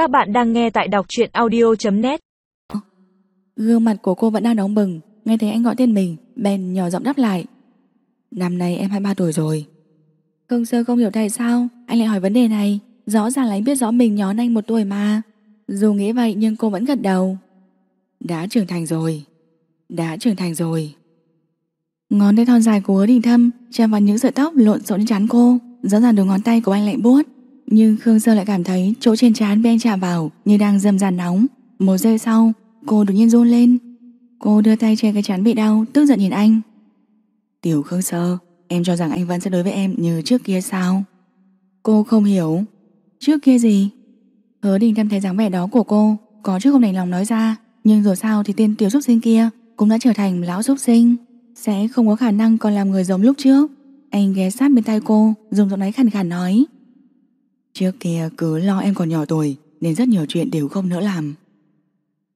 Các bạn đang nghe tại đọc truyện audio.net Gương mặt của cô vẫn đang nóng bừng, Nghe thấy anh gọi tên mình Ben nhỏ giọng đáp lại. Năm nay em 23 tuổi rồi. Khương Sơ không hiểu tại sao, Anh lại hỏi vấn đề này. Rõ ràng là anh biết rõ mình nhỏ anh một tuổi mà. Dù nghĩ vậy nhưng cô vẫn gật đầu. Đã trưởng thành rồi. Đã trưởng thành rồi. Ngón tay thon dài của hứa đình thâm, Chạm vào những sợi tóc lộn xộn trên trán cô. Rõ ràng đầu ngón tay của anh lạnh buốt. Nhưng Khương Sơ lại cảm thấy chỗ trên trán bên chạm vào Như đang dầm dàn nóng. Một giây sau, cô đột nhiên run lên. Cô đưa tay che cái chán bị đau, Tức giận nhìn anh. Tiểu Khương Sơ, Em cho rằng anh vẫn sẽ đối với em như trước kia sao? Cô không hiểu. Trước kia gì? Hứa đình Tâm thấy dáng vẻ đó của cô Có chút không đành lòng nói ra, Nhưng rồi sao thì tên tiểu xúc sinh kia Cũng đã trở thành lão xúc sinh, Sẽ không có khả năng còn làm người giống lúc trước. Anh ghé sát bên tay cô, Dùng giọng nói khàn khàn nói. Trước kia cứ lo em còn nhỏ tuổi, Nên rất nhiều chuyện đều không nỡ làm.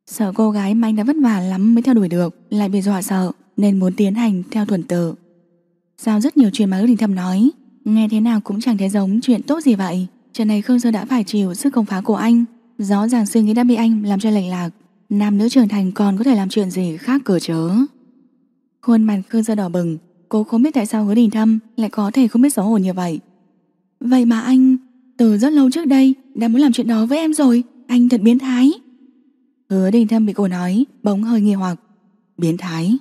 Sợ cô gái mà anh đã vất vả lắm mới theo đuổi được, Lại bị dọa sợ, Nên muốn tiến hành theo thuần tự. Sao rất nhiều chuyện mà ước đình thâm nói, Nghe thế nào cũng chẳng thấy giống chuyện tốt gì vậy Chuyện này Khương Sơ đã phải chịu sức công phá của anh. Rõ ràng suy nghĩ đã bị anh làm cho lệch lạc, Nam nữ trưởng thành còn có thể làm chuyện gì khác cửa chớ. Khuôn mặt Khương Sơ đỏ bừng, Cô không biết tại sao hứa đình thâm Lại có thể không biết xấu hổ như vậy. Vậy mà anh từ rất lâu trước đây, đã muốn làm chuyện đó với em rồi. Anh thật biến thái. Hứa đình thâm bị cô nói, Bỗng hơi nghi hoặc. Biến thái?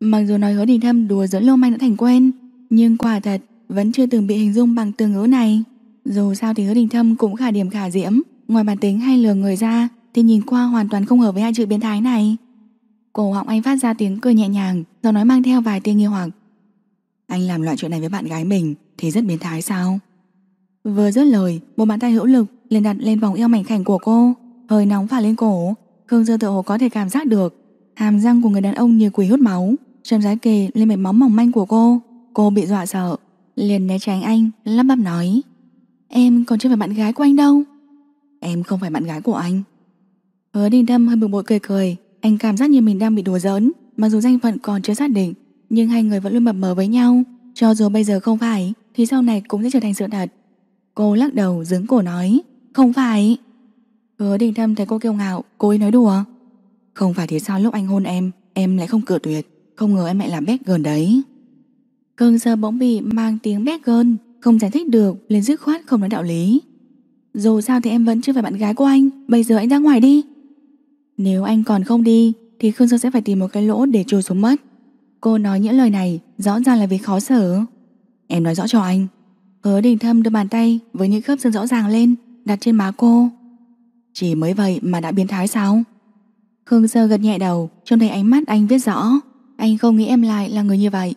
Mặc dù nói hứa đình thâm đùa dẫn lâu manh đã thành quen, Nhưng quả thật Vẫn chưa từng bị hình dung bằng từ ngữ này. Dù sao thì hứa đình thâm cũng khả điểm khả diễm. Ngoài bản tính hay lừa người ra, Thì nhìn qua hoàn toàn không hợp với hai chữ biến thái này. Cổ họng anh phát ra tiếng cười nhẹ nhàng Rồi nói mang theo vài tiếng nghi hoặc. Anh làm loại chuyện này với bạn gái mình, Thì rất biến thái sao? Vừa dứt lời, Một bàn tay hữu lực liền đặt lên vòng eo mảnh khảnh của cô. Hơi nóng phả lên cổ, Khương Dơ tự hồ có thể cảm giác được Hàm răng của người đàn ông như quỷ hút máu Châm rái kề lên mạch móng mỏng manh của cô. Cô bị dọa sợ, Liền né tránh anh, lắp bắp nói, Em còn chưa phải bạn gái của anh đâu. Em không phải bạn gái của anh. Hứa đình đâm hơi bực bội cười cười, Anh cảm giác như mình đang bị đùa giỡn, Mặc dù danh phận còn chưa xác định, Nhưng hai người vẫn luôn mập mờ với nhau. Cho dù bây giờ không phải, Thì sau này cũng sẽ trở thành sự thật. Cô lắc đầu dướng cổ nói, Không phải. Hứa đình thâm thấy cô kiêu ngạo, Cô ấy nói đùa. Không phải thì sao lúc anh hôn em Em lại không cự tuyệt, Không ngờ em lại làm bét gần đấy. Cơn sơ bỗng bị mang tiếng bét gơn Không giải thích được lên dứt khoát không nói đạo lý. Dù sao thì em vẫn chưa phải bạn gái của anh, Bây giờ anh ra ngoài đi. Nếu anh còn không đi, Thì Khương Sơ sẽ phải tìm một cái lỗ để chui xuống mất. Cô nói những lời này, Rõ ràng là vì khó xử. Em nói rõ cho anh Hứa đình thâm đưa bàn tay với những khớp xương rõ ràng lên, Đặt trên má cô. Chỉ mới vậy mà đã biến thái sao? Khương Sơ gật nhẹ đầu, Trông thấy ánh mắt anh viết rõ. Anh không nghĩ em lại là người như vậy.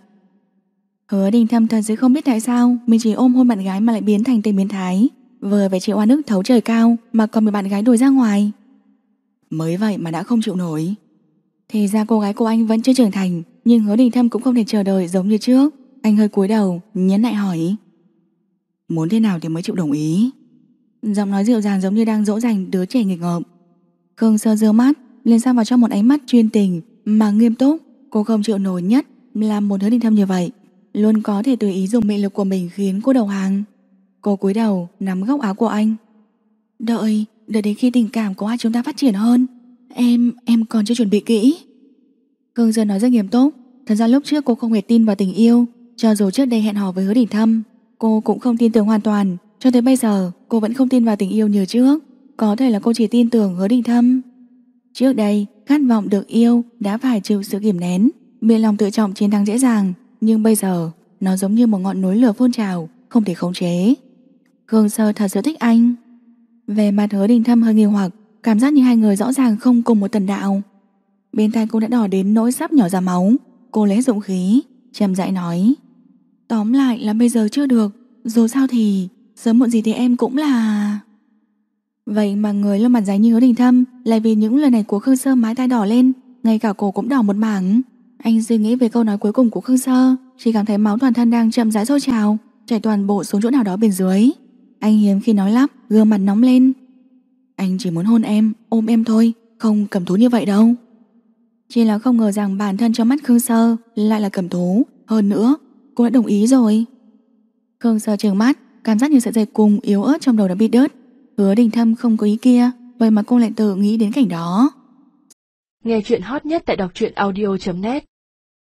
Hứa đình thâm thật sự không biết tại sao Mình chỉ ôm hôn bạn gái mà lại biến thành tên biến thái, Vừa phải chịu oan ức thấu trời cao Mà còn bị bạn gái đuổi ra ngoài. Mới vậy mà đã không chịu nổi. Thì ra cô gái của anh vẫn chưa trưởng thành, Nhưng hứa đình thâm cũng không thể chờ đợi giống như trước. Anh hơi cúi đầu, nhấn lại hỏi. Muốn thế nào thì mới chịu đồng ý. Giọng nói dịu dàng giống như đang dỗ dành đứa trẻ nghịch ngợm. Khương sơ dơ mắt liền sang vào trong một ánh mắt chuyên tình Mà nghiêm túc Cô không chịu nổi nhất là một hứa định thâm như vậy. Luôn có thể tùy ý dùng mị lực của mình khiến cô đầu hàng. Cô cúi đầu nắm góc áo của anh. Đợi, đợi đến khi tình cảm của hai chúng ta phát triển hơn Em, em còn chưa chuẩn bị kỹ. Khương Sơn nói rất nghiêm túc Thật ra lúc trước cô không hề tin vào tình yêu Cho dù trước đây hẹn hò với hứa đỉnh thâm. Cô cũng không tin tưởng hoàn toàn. Cho tới bây giờ, cô vẫn không tin vào tình yêu như trước. Có thể là cô chỉ tin tưởng hứa định thâm. Trước đây, khát vọng được yêu Đã phải chịu sự kiểm nén. Biện lòng tự trọng chiến thắng dễ dàng, Nhưng bây giờ, nó giống như một ngọn núi lửa phun trào, Không thể khống chế. Khương Sơ thật sự thích anh. Về mặt hứa đình thâm hơi nghi hoặc, Cảm giác như hai người rõ ràng không cùng một tần đạo. Bên tai cô đã đỏ đến nỗi sắp nhỏ ra máu. Cô lấy dụng khí Chầm dại nói. Tóm lại là bây giờ chưa được Dù sao thì Sớm muộn gì thì em cũng là Vậy mà người lên mặt giấy như hứa đình thâm Lại vì những lời này của Khương Sơ mái tai đỏ lên Ngay cả cổ cũng đỏ một mảng. Anh suy nghĩ về câu nói cuối cùng của Khương Sơ Chỉ cảm thấy máu toàn thân đang chậm rãi sôi trào Chảy toàn bộ xuống chỗ nào đó bên dưới. Anh hiếm khi nói lắp Gương mặt nóng lên. Anh chỉ muốn hôn em, ôm em thôi Không cầm thú như vậy đâu. Chỉ là không ngờ rằng bản thân trong mắt Khương Sơ Lại là cầm thú. Hơn nữa, cô đã đồng ý rồi. Khương sờ trường mắt, Cảm giác như sợi dây cùng yếu ớt trong đầu đã bị đứt. Hứa đình thâm không có ý kia, Vậy mà cô lại tự nghĩ đến cảnh đó. Nghe chuyện hot nhất tại đọc truyện audio.net